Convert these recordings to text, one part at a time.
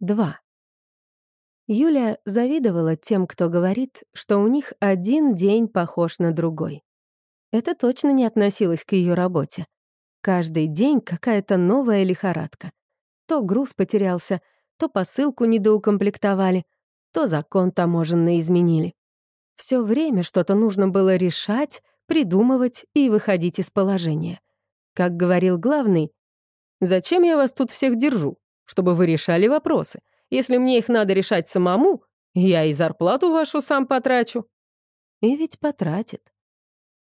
2. Юля завидовала тем, кто говорит, что у них один день похож на другой. Это точно не относилось к ее работе. Каждый день какая-то новая лихорадка. То груз потерялся, то посылку недоукомплектовали, то закон таможенный изменили. Все время что-то нужно было решать, придумывать и выходить из положения. Как говорил главный, «Зачем я вас тут всех держу? Чтобы вы решали вопросы. Если мне их надо решать самому, я и зарплату вашу сам потрачу». И ведь потратит.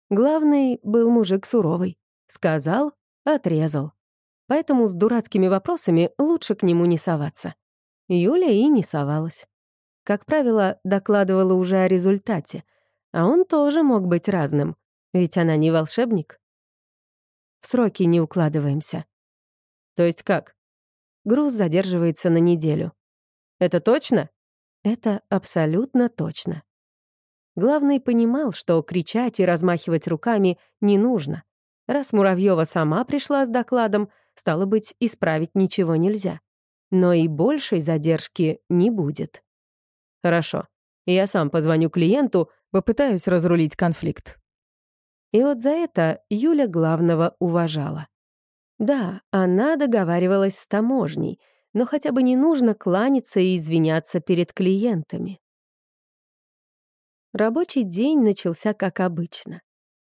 Главный был мужик суровый. Сказал, отрезал. Поэтому с дурацкими вопросами лучше к нему не соваться. Юля и не совалась. Как правило, докладывала уже о результате, а он тоже мог быть разным, ведь она не волшебник. В сроки не укладываемся. То есть как? Груз задерживается на неделю. Это точно? Это абсолютно точно. Главный понимал, что кричать и размахивать руками не нужно. Раз Муравьева сама пришла с докладом, стало быть, исправить ничего нельзя. Но и большей задержки не будет. Хорошо. Я сам позвоню клиенту, попытаюсь разрулить конфликт. И вот за это Юля главного уважала. Да, она договаривалась с таможней — но хотя бы не нужно кланяться и извиняться перед клиентами. Рабочий день начался как обычно.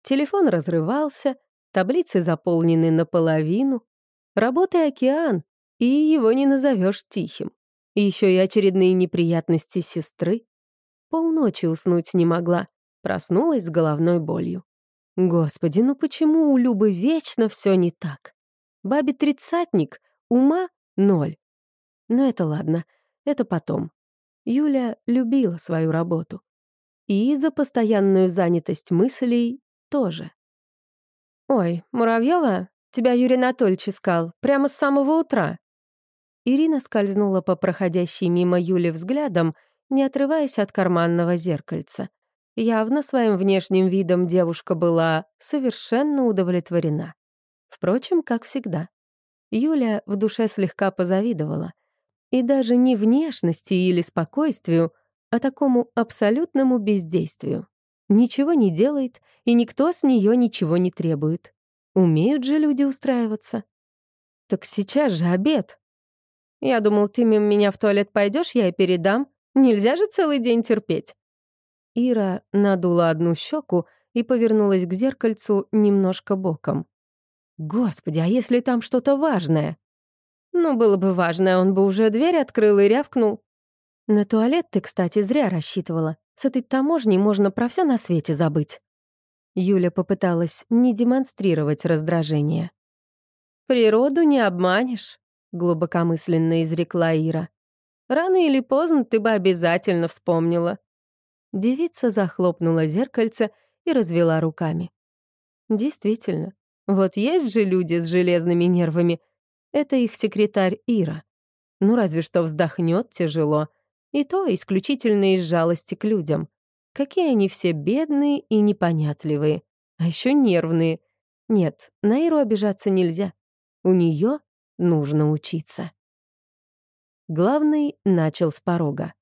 Телефон разрывался, таблицы заполнены наполовину. Работа океан, и его не назовешь тихим. Еще и очередные неприятности сестры. Полночи уснуть не могла, проснулась с головной болью. Господи, ну почему у Любы вечно все не так? Бабе тридцатник, ума — ноль. Но это ладно, это потом. Юля любила свою работу. И за постоянную занятость мыслей тоже. «Ой, Муравьева, тебя Юрий Анатольевич искал, прямо с самого утра». Ирина скользнула по проходящей мимо Юли взглядом, не отрываясь от карманного зеркальца. Явно своим внешним видом девушка была совершенно удовлетворена. Впрочем, как всегда. Юля в душе слегка позавидовала. И даже не внешности или спокойствию, а такому абсолютному бездействию. Ничего не делает, и никто с нее ничего не требует. Умеют же люди устраиваться. Так сейчас же обед. Я думал, ты мимо меня в туалет пойдешь, я и передам. Нельзя же целый день терпеть. Ира надула одну щеку и повернулась к зеркальцу немножко боком. Господи, а если там что-то важное? Ну, было бы важно, он бы уже дверь открыл и рявкнул. На туалет ты, кстати, зря рассчитывала. С этой таможней можно про все на свете забыть. Юля попыталась не демонстрировать раздражение. «Природу не обманешь», — глубокомысленно изрекла Ира. «Рано или поздно ты бы обязательно вспомнила». Девица захлопнула зеркальце и развела руками. «Действительно, вот есть же люди с железными нервами, это их секретарь Ира. Ну, разве что вздохнет тяжело. И то исключительно из жалости к людям. Какие они все бедные и непонятливые. А еще нервные. Нет, на Иру обижаться нельзя. У нее нужно учиться. Главный начал с порога.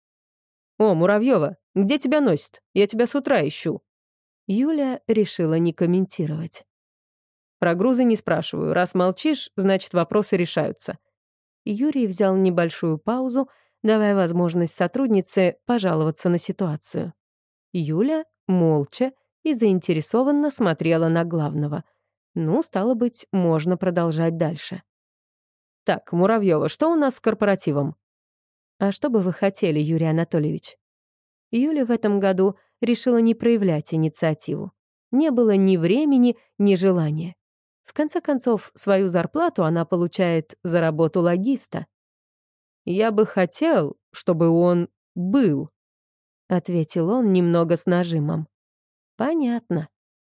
«О, Муравьева, где тебя носит? Я тебя с утра ищу». Юля решила не комментировать. Про грузы не спрашиваю. Раз молчишь, значит, вопросы решаются». Юрий взял небольшую паузу, давая возможность сотруднице пожаловаться на ситуацию. Юля молча и заинтересованно смотрела на главного. Ну, стало быть, можно продолжать дальше. «Так, Муравьева, что у нас с корпоративом?» «А что бы вы хотели, Юрий Анатольевич?» Юля в этом году решила не проявлять инициативу. Не было ни времени, ни желания. В конце концов, свою зарплату она получает за работу логиста. «Я бы хотел, чтобы он был», — ответил он немного с нажимом. «Понятно.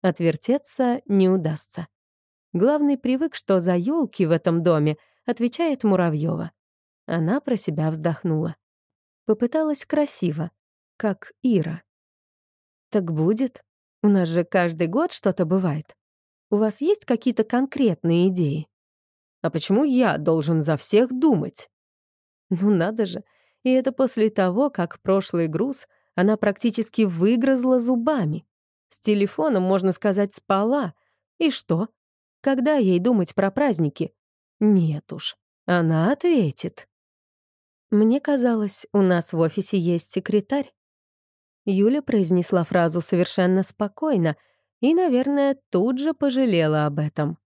Отвертеться не удастся. Главный привык, что за елки в этом доме отвечает Муравьева. Она про себя вздохнула. Попыталась красиво, как Ира. «Так будет. У нас же каждый год что-то бывает. У вас есть какие-то конкретные идеи? А почему я должен за всех думать? Ну надо же. И это после того, как прошлый груз она практически выгрызла зубами. С телефоном, можно сказать, спала. И что? Когда ей думать про праздники? Нет уж, она ответит. Мне казалось, у нас в офисе есть секретарь. Юля произнесла фразу совершенно спокойно и, наверное, тут же пожалела об этом.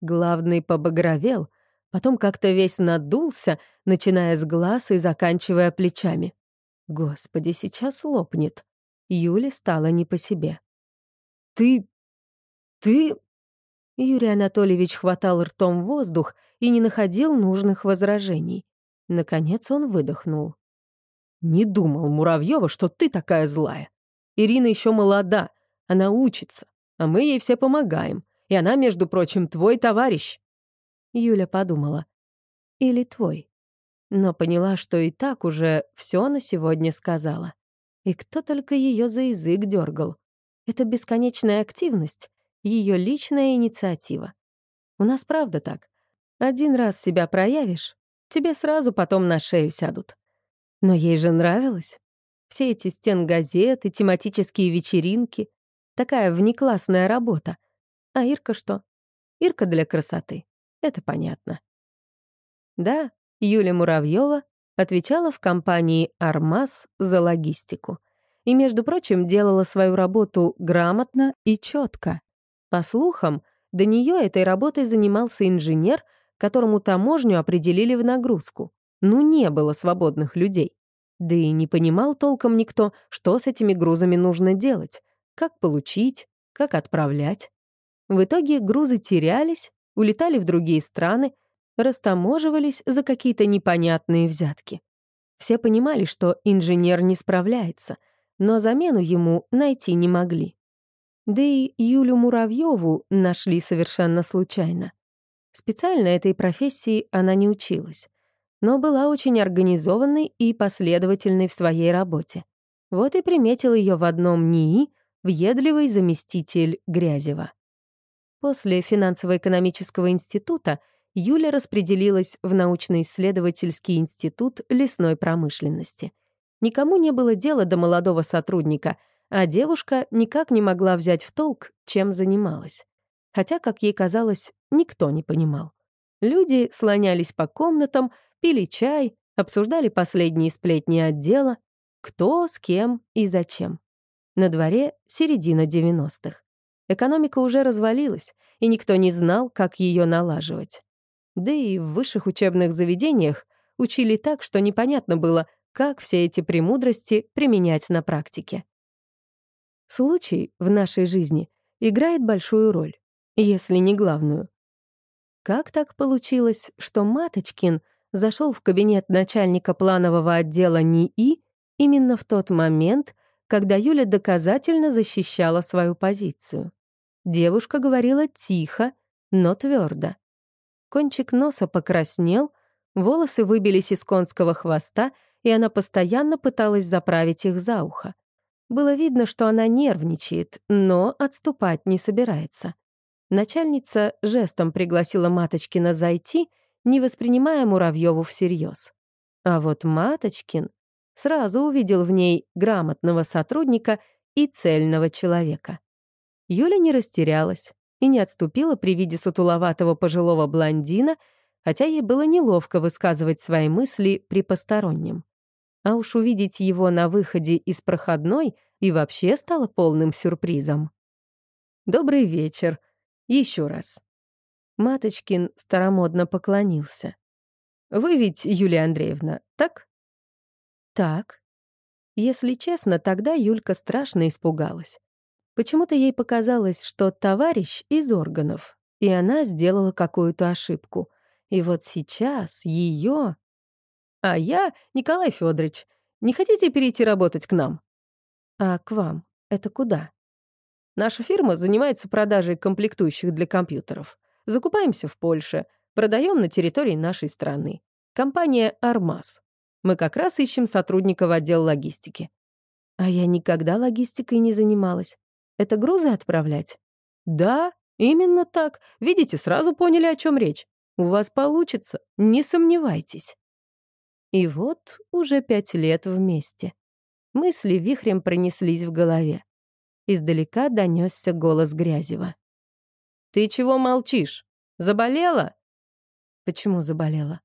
Главный побагровел, потом как-то весь надулся, начиная с глаз и заканчивая плечами. Господи, сейчас лопнет. Юле стало не по себе. «Ты... ты...» Юрий Анатольевич хватал ртом воздух и не находил нужных возражений. Наконец он выдохнул. «Не думал, Муравьева, что ты такая злая. Ирина еще молода, она учится, а мы ей все помогаем. И она, между прочим, твой товарищ». Юля подумала. «Или твой?» Но поняла, что и так уже все на сегодня сказала. И кто только ее за язык дергал. Это бесконечная активность, ее личная инициатива. У нас правда так. Один раз себя проявишь, тебе сразу потом на шею сядут. Но ей же нравилось. Все эти стенгазеты, тематические вечеринки. Такая внеклассная работа. А Ирка что? Ирка для красоты. Это понятно. Да, Юля Муравьева отвечала в компании «Армаз» за логистику. И, между прочим, делала свою работу грамотно и четко. По слухам, до нее этой работой занимался инженер, которому таможню определили в нагрузку. Ну, не было свободных людей. Да и не понимал толком никто, что с этими грузами нужно делать, как получить, как отправлять. В итоге грузы терялись, улетали в другие страны, растаможивались за какие-то непонятные взятки. Все понимали, что инженер не справляется, но замену ему найти не могли. Да и Юлю Муравьеву нашли совершенно случайно. Специально этой профессии она не училась, но была очень организованной и последовательной в своей работе. Вот и приметил ее в одном НИИ въедливый заместитель Грязева. После финансово-экономического института Юля распределилась в научно-исследовательский институт лесной промышленности. Никому не было дела до молодого сотрудника, а девушка никак не могла взять в толк, чем занималась. Хотя, как ей казалось, никто не понимал. Люди слонялись по комнатам, пили чай, обсуждали последние сплетни отдела, кто, с кем и зачем. На дворе середина 90-х. Экономика уже развалилась, и никто не знал, как ее налаживать. Да и в высших учебных заведениях учили так, что непонятно было, как все эти премудрости применять на практике. Случай в нашей жизни играет большую роль, если не главную. Как так получилось, что Маточкин зашел в кабинет начальника планового отдела НИИ именно в тот момент, когда Юля доказательно защищала свою позицию? Девушка говорила тихо, но твердо. Кончик носа покраснел, волосы выбились из конского хвоста, и она постоянно пыталась заправить их за ухо. Было видно, что она нервничает, но отступать не собирается. Начальница жестом пригласила Маточкина зайти, не воспринимая Муравьеву всерьез. А вот Маточкин сразу увидел в ней грамотного сотрудника и цельного человека. Юля не растерялась, и не отступила при виде сутуловатого пожилого блондина, хотя ей было неловко высказывать свои мысли при постороннем. А уж увидеть его на выходе из проходной и вообще стало полным сюрпризом. «Добрый вечер. Еще раз». Маточкин старомодно поклонился. «Вы ведь, Юлия Андреевна, так?» «Так». Если честно, тогда Юлька страшно испугалась. Почему-то ей показалось, что товарищ из органов, и она сделала какую-то ошибку. И вот сейчас ее... А я, Николай Федорович, не хотите перейти работать к нам? А к вам? Это куда? Наша фирма занимается продажей комплектующих для компьютеров. Закупаемся в Польше, продаем на территории нашей страны. Компания «Армаз». Мы как раз ищем сотрудника в отдел логистики. А я никогда логистикой не занималась. Это грузы отправлять? Да, именно так. Видите, сразу поняли, о чем речь. У вас получится, не сомневайтесь. И вот уже пять лет вместе. Мысли вихрем пронеслись в голове. Издалека донесся голос Грязева. «Ты чего молчишь? Заболела?» «Почему заболела?»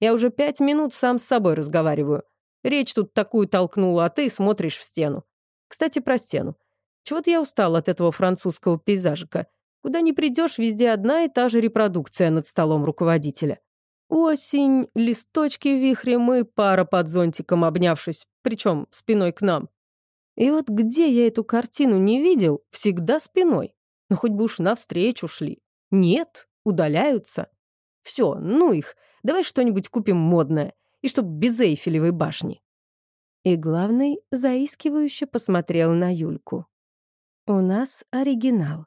«Я уже пять минут сам с собой разговариваю. Речь тут такую толкнула, а ты смотришь в стену. Кстати, про стену. Чего-то я устал от этого французского пейзажика. Куда ни придешь, везде одна и та же репродукция над столом руководителя. Осень, листочки вихрем и пара под зонтиком, обнявшись, причем спиной к нам. И вот где я эту картину не видел, всегда спиной. Ну, хоть бы уж навстречу шли. Нет, удаляются. Все, ну их, давай что-нибудь купим модное, и чтоб без Эйфелевой башни. И главный заискивающе посмотрел на Юльку. У нас оригинал.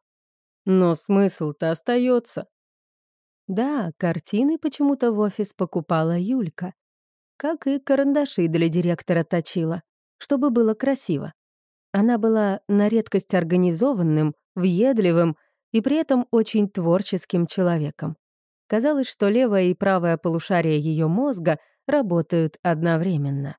Но смысл-то остается. Да, картины почему-то в офис покупала Юлька. Как и карандаши для директора точила, чтобы было красиво. Она была на редкость организованным, въедливым и при этом очень творческим человеком. Казалось, что левое и правое полушарие ее мозга работают одновременно.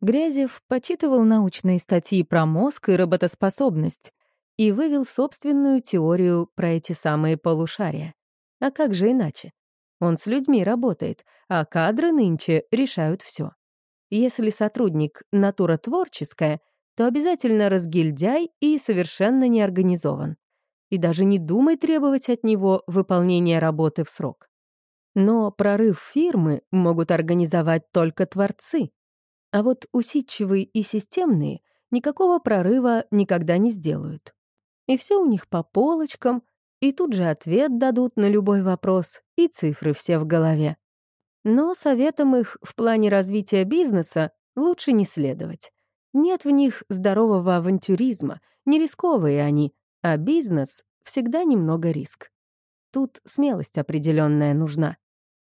Грязев почитывал научные статьи про мозг и работоспособность и вывел собственную теорию про эти самые полушария. А как же иначе? Он с людьми работает, а кадры нынче решают все. Если сотрудник — натура творческая, то обязательно разгильдяй и совершенно не организован. И даже не думай требовать от него выполнения работы в срок. Но прорыв фирмы могут организовать только творцы. А вот усидчивые и системные никакого прорыва никогда не сделают. И все у них по полочкам — и тут же ответ дадут на любой вопрос, и цифры все в голове. Но советам их в плане развития бизнеса лучше не следовать. Нет в них здорового авантюризма, не рисковые они, а бизнес всегда немного риск. Тут смелость определенная нужна.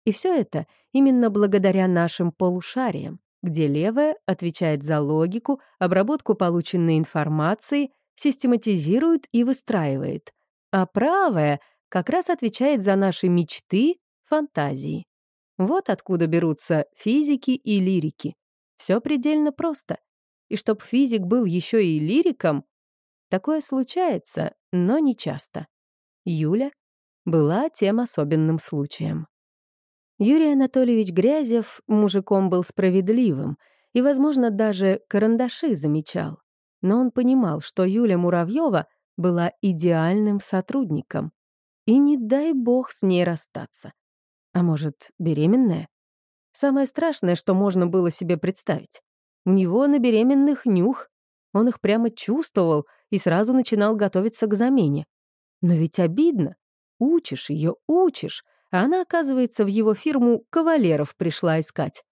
И все это именно благодаря нашим полушариям, где левое отвечает за логику, обработку полученной информации, систематизирует и выстраивает, а правая как раз отвечает за наши мечты, фантазии. Вот откуда берутся физики и лирики. Все предельно просто. И чтоб физик был еще и лириком, такое случается, но не часто. Юля была тем особенным случаем. Юрий Анатольевич Грязев мужиком был справедливым и, возможно, даже карандаши замечал. Но он понимал, что Юля Муравьева — была идеальным сотрудником. И не дай бог с ней расстаться. А может, беременная? Самое страшное, что можно было себе представить. У него на беременных нюх. Он их прямо чувствовал и сразу начинал готовиться к замене. Но ведь обидно. Учишь ее, учишь, а она, оказывается, в его фирму кавалеров пришла искать.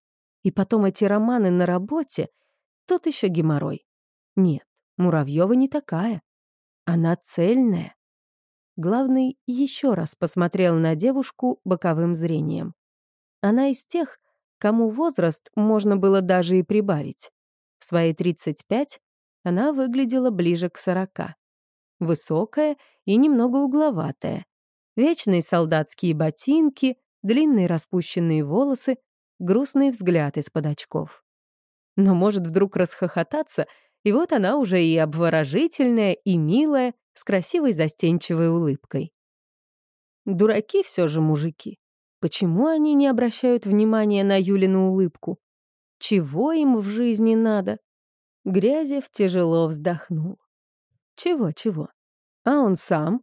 И потом эти романы на работе — тот еще геморрой. Нет, Муравьева не такая. Она цельная. Главный еще раз посмотрел на девушку боковым зрением. Она из тех, кому возраст можно было даже и прибавить. В свои 35 она выглядела ближе к 40. Высокая и немного угловатая. Вечные солдатские ботинки, длинные распущенные волосы, грустный взгляд из-под очков. Но может вдруг расхохотаться — и вот она уже и обворожительная, и милая, с красивой застенчивой улыбкой. Дураки все же мужики. Почему они не обращают внимания на Юлину улыбку? Чего им в жизни надо? Грязев тяжело вздохнул. Чего-чего? А он сам?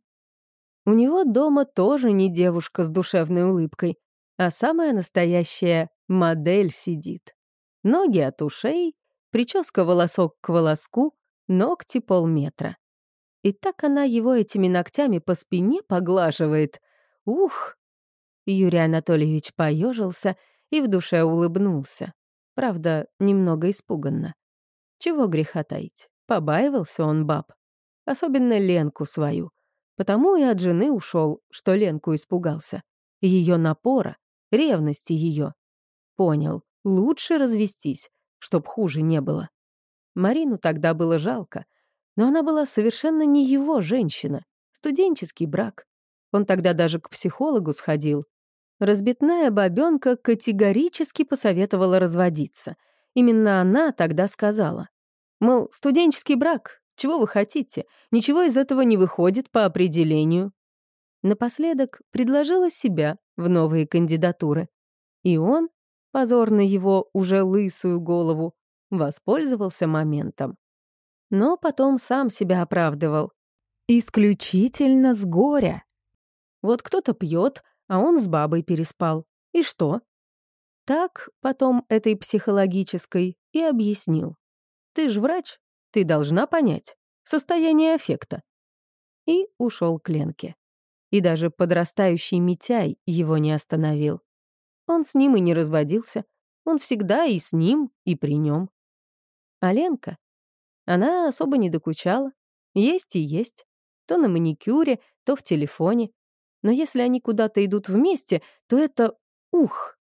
У него дома тоже не девушка с душевной улыбкой, а самая настоящая модель сидит. Ноги от ушей, Прическа волосок к волоску, ногти полметра. И так она его этими ногтями по спине поглаживает. Ух! Юрий Анатольевич поежился и в душе улыбнулся. Правда, немного испуганно. Чего греха таить? Побаивался он баб. Особенно Ленку свою. Потому и от жены ушел, что Ленку испугался. Ее напора, ревности ее. Понял, лучше развестись, чтоб хуже не было. Марину тогда было жалко, но она была совершенно не его женщина, студенческий брак. Он тогда даже к психологу сходил. Разбитная бабёнка категорически посоветовала разводиться. Именно она тогда сказала. Мол, студенческий брак, чего вы хотите? Ничего из этого не выходит по определению. Напоследок предложила себя в новые кандидатуры. И он, позорно его уже лысую голову, воспользовался моментом. Но потом сам себя оправдывал. Исключительно с горя. Вот кто-то пьет, а он с бабой переспал. И что? Так потом этой психологической и объяснил. Ты ж врач, ты должна понять. Состояние аффекта. И ушел к Ленке. И даже подрастающий Митяй его не остановил. Он с ним и не разводился. Он всегда и с ним, и при нем. А Ленка? Она особо не докучала. Есть и есть. То на маникюре, то в телефоне. Но если они куда-то идут вместе, то это... Ух!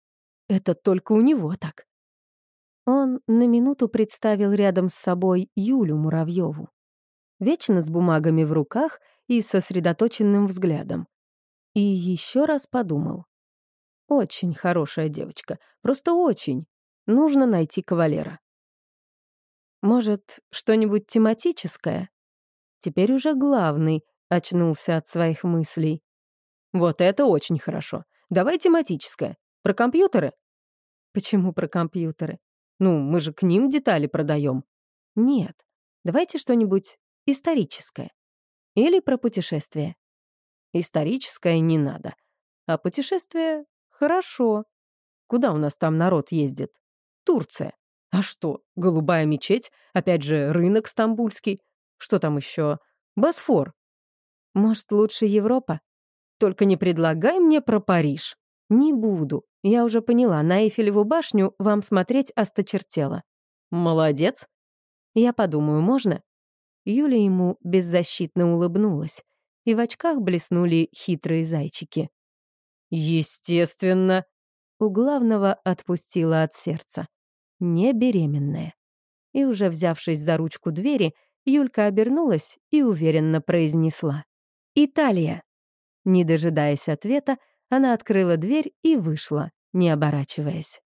Это только у него так. Он на минуту представил рядом с собой Юлю Муравьеву. Вечно с бумагами в руках и сосредоточенным взглядом. И еще раз подумал. Очень хорошая девочка, просто очень. Нужно найти кавалера. Может, что-нибудь тематическое? Теперь уже главный очнулся от своих мыслей. Вот это очень хорошо. Давай тематическое. Про компьютеры? Почему про компьютеры? Ну, мы же к ним детали продаем. Нет. Давайте что-нибудь историческое. Или про путешествие. Историческое не надо. А путешествие — хорошо. Куда у нас там народ ездит? Турция. А что, голубая мечеть, опять же, рынок стамбульский. Что там еще? Босфор. Может, лучше Европа? Только не предлагай мне про Париж. Не буду. Я уже поняла, на Эйфелеву башню вам смотреть осточертело. Молодец. Я подумаю, можно? Юля ему беззащитно улыбнулась, и в очках блеснули хитрые зайчики. Естественно. У главного отпустила от сердца не беременная. И уже взявшись за ручку двери, Юлька обернулась и уверенно произнесла. «Италия!» Не дожидаясь ответа, она открыла дверь и вышла, не оборачиваясь.